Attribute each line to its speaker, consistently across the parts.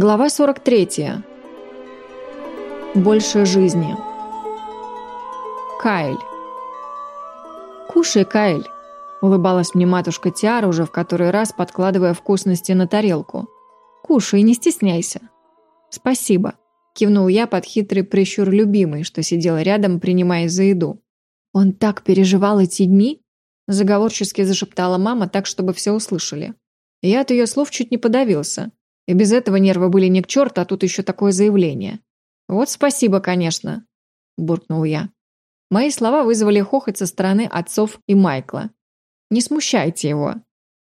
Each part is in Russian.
Speaker 1: Глава 43. Больше жизни. Кайль. «Кушай, Кайль», — улыбалась мне матушка Тиара уже в который раз, подкладывая вкусности на тарелку. «Кушай, не стесняйся». «Спасибо», — кивнул я под хитрый прищур любимой, что сидела рядом, принимая за еду. «Он так переживал эти дни?» — заговорчески зашептала мама так, чтобы все услышали. Я от ее слов чуть не подавился. И без этого нервы были не к черту, а тут еще такое заявление. «Вот спасибо, конечно», – буркнул я. Мои слова вызвали хохот со стороны отцов и Майкла. «Не смущайте его».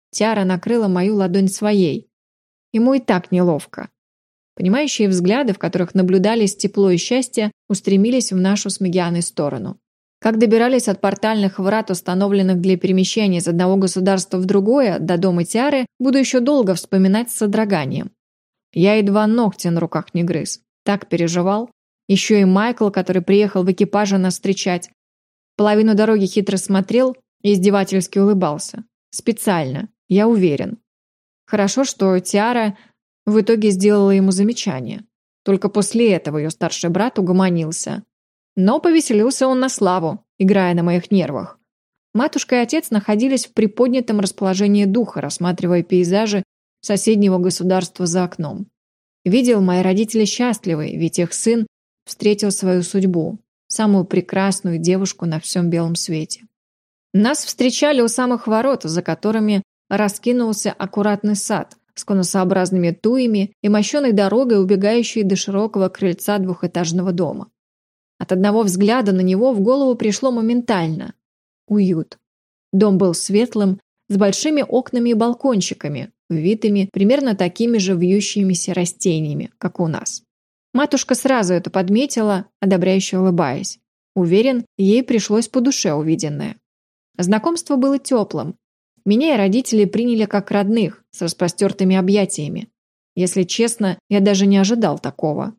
Speaker 1: Тиара накрыла мою ладонь своей. Ему и так неловко. Понимающие взгляды, в которых наблюдались тепло и счастье, устремились в нашу с Мегианой сторону. Как добирались от портальных врат, установленных для перемещения из одного государства в другое, до дома Тиары, буду еще долго вспоминать с содроганием. Я едва ногти на руках не грыз. Так переживал. Еще и Майкл, который приехал в экипаже нас встречать. Половину дороги хитро смотрел и издевательски улыбался. Специально, я уверен. Хорошо, что Тиара в итоге сделала ему замечание. Только после этого ее старший брат угомонился. Но повеселился он на славу, играя на моих нервах. Матушка и отец находились в приподнятом расположении духа, рассматривая пейзажи соседнего государства за окном. Видел, мои родители счастливы, ведь их сын встретил свою судьбу, самую прекрасную девушку на всем белом свете. Нас встречали у самых ворот, за которыми раскинулся аккуратный сад с конусообразными туями и мощеной дорогой, убегающей до широкого крыльца двухэтажного дома. От одного взгляда на него в голову пришло моментально. Уют. Дом был светлым, с большими окнами и балкончиками, увитыми примерно такими же вьющимися растениями, как у нас. Матушка сразу это подметила, одобряюще улыбаясь. Уверен, ей пришлось по душе увиденное. Знакомство было теплым. Меня и родители приняли как родных, с распростертыми объятиями. Если честно, я даже не ожидал такого.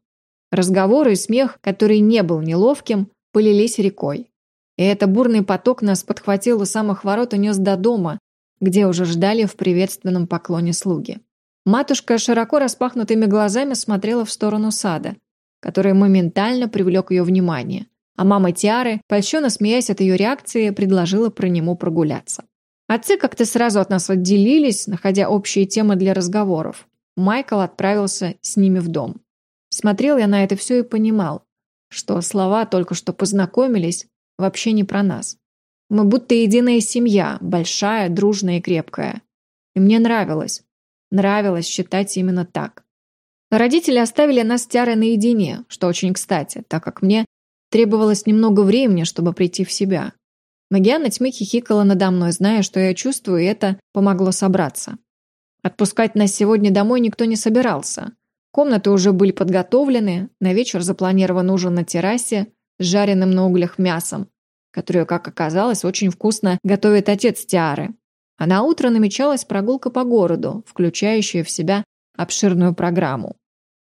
Speaker 1: Разговоры и смех, который не был неловким, полились рекой. И этот бурный поток нас подхватил у самых ворот и нес до дома, где уже ждали в приветственном поклоне слуги. Матушка широко распахнутыми глазами смотрела в сторону сада, который моментально привлек ее внимание, а мама Тиары, польщенно смеясь от ее реакции, предложила про нему прогуляться. Отцы как-то сразу от нас отделились, находя общие темы для разговоров. Майкл отправился с ними в дом. Смотрел я на это все и понимал, что слова «только что познакомились» вообще не про нас. Мы будто единая семья, большая, дружная и крепкая. И мне нравилось. Нравилось считать именно так. Родители оставили нас с Тярой наедине, что очень кстати, так как мне требовалось немного времени, чтобы прийти в себя. Магиана тьмы хихикала надо мной, зная, что я чувствую, и это помогло собраться. Отпускать нас сегодня домой никто не собирался. Комнаты уже были подготовлены, на вечер запланирован ужин на террасе с жареным на углях мясом, которую, как оказалось, очень вкусно готовит отец Тиары. А на утро намечалась прогулка по городу, включающая в себя обширную программу.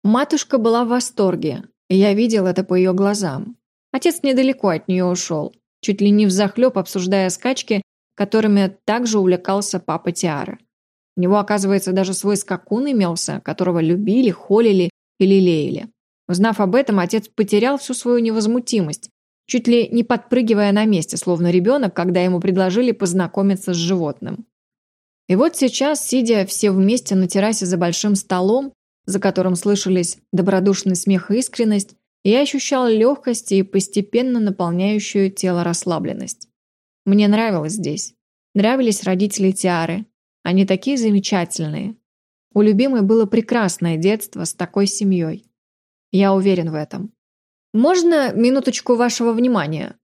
Speaker 1: Матушка была в восторге, и я видел это по ее глазам. Отец недалеко от нее ушел, чуть ли не взахлеб обсуждая скачки, которыми также увлекался папа Тиары. У него, оказывается, даже свой скакун имелся, которого любили, холили и лелеяли. Узнав об этом, отец потерял всю свою невозмутимость чуть ли не подпрыгивая на месте, словно ребенок, когда ему предложили познакомиться с животным. И вот сейчас, сидя все вместе на террасе за большим столом, за которым слышались добродушный смех и искренность, я ощущал легкость и постепенно наполняющую тело расслабленность. Мне нравилось здесь. Нравились родители Тиары. Они такие замечательные. У любимой было прекрасное детство с такой семьей. Я уверен в этом. «Можно минуточку вашего внимания?»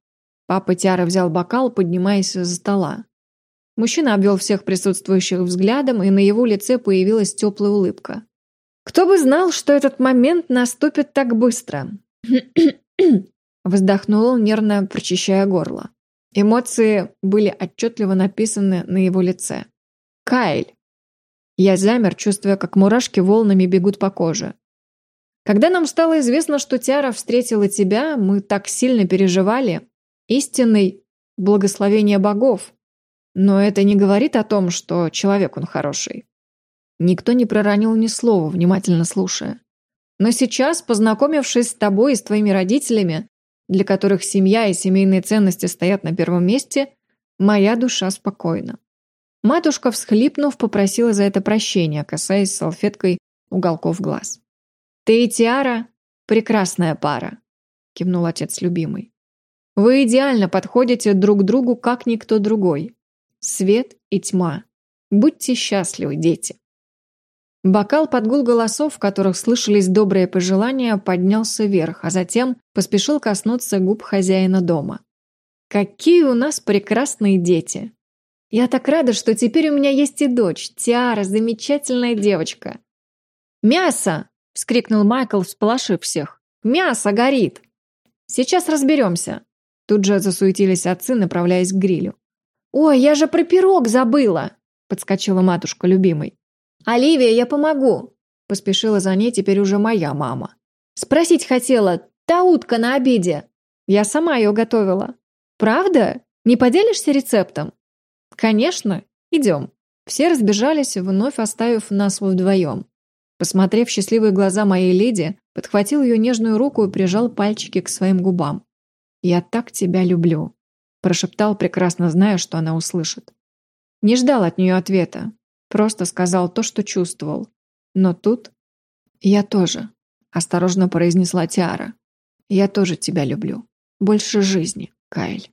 Speaker 1: Папа Тиара взял бокал, поднимаясь за стола. Мужчина обвел всех присутствующих взглядом, и на его лице появилась теплая улыбка. «Кто бы знал, что этот момент наступит так быстро?» Вздохнул он, нервно прочищая горло. Эмоции были отчетливо написаны на его лице. «Кайль!» Я замер, чувствуя, как мурашки волнами бегут по коже. Когда нам стало известно, что Тиара встретила тебя, мы так сильно переживали. Истинный благословение богов. Но это не говорит о том, что человек он хороший. Никто не проронил ни слова, внимательно слушая. Но сейчас, познакомившись с тобой и с твоими родителями, для которых семья и семейные ценности стоят на первом месте, моя душа спокойна. Матушка, всхлипнув, попросила за это прощения, касаясь салфеткой уголков глаз. «Ты и Тиара – прекрасная пара», – кивнул отец любимый. «Вы идеально подходите друг другу, как никто другой. Свет и тьма. Будьте счастливы, дети». Бокал под гул голосов, в которых слышались добрые пожелания, поднялся вверх, а затем поспешил коснуться губ хозяина дома. «Какие у нас прекрасные дети! Я так рада, что теперь у меня есть и дочь, Тиара, замечательная девочка!» «Мясо!» – вскрикнул Майкл, всполошив всех. «Мясо горит!» «Сейчас разберемся!» Тут же засуетились отцы, направляясь к грилю. «Ой, я же про пирог забыла!» – подскочила матушка любимой. «Оливия, я помогу!» – поспешила за ней теперь уже моя мама. «Спросить хотела, та утка на обеде. Я сама ее готовила. Правда? Не поделишься рецептом?» «Конечно. Идем». Все разбежались, вновь оставив нас вдвоем. Посмотрев счастливые глаза моей леди, подхватил ее нежную руку и прижал пальчики к своим губам. «Я так тебя люблю», – прошептал, прекрасно зная, что она услышит. Не ждал от нее ответа, Просто сказал то, что чувствовал. Но тут... «Я тоже», — осторожно произнесла Тиара. «Я тоже тебя люблю. Больше жизни, Кайль».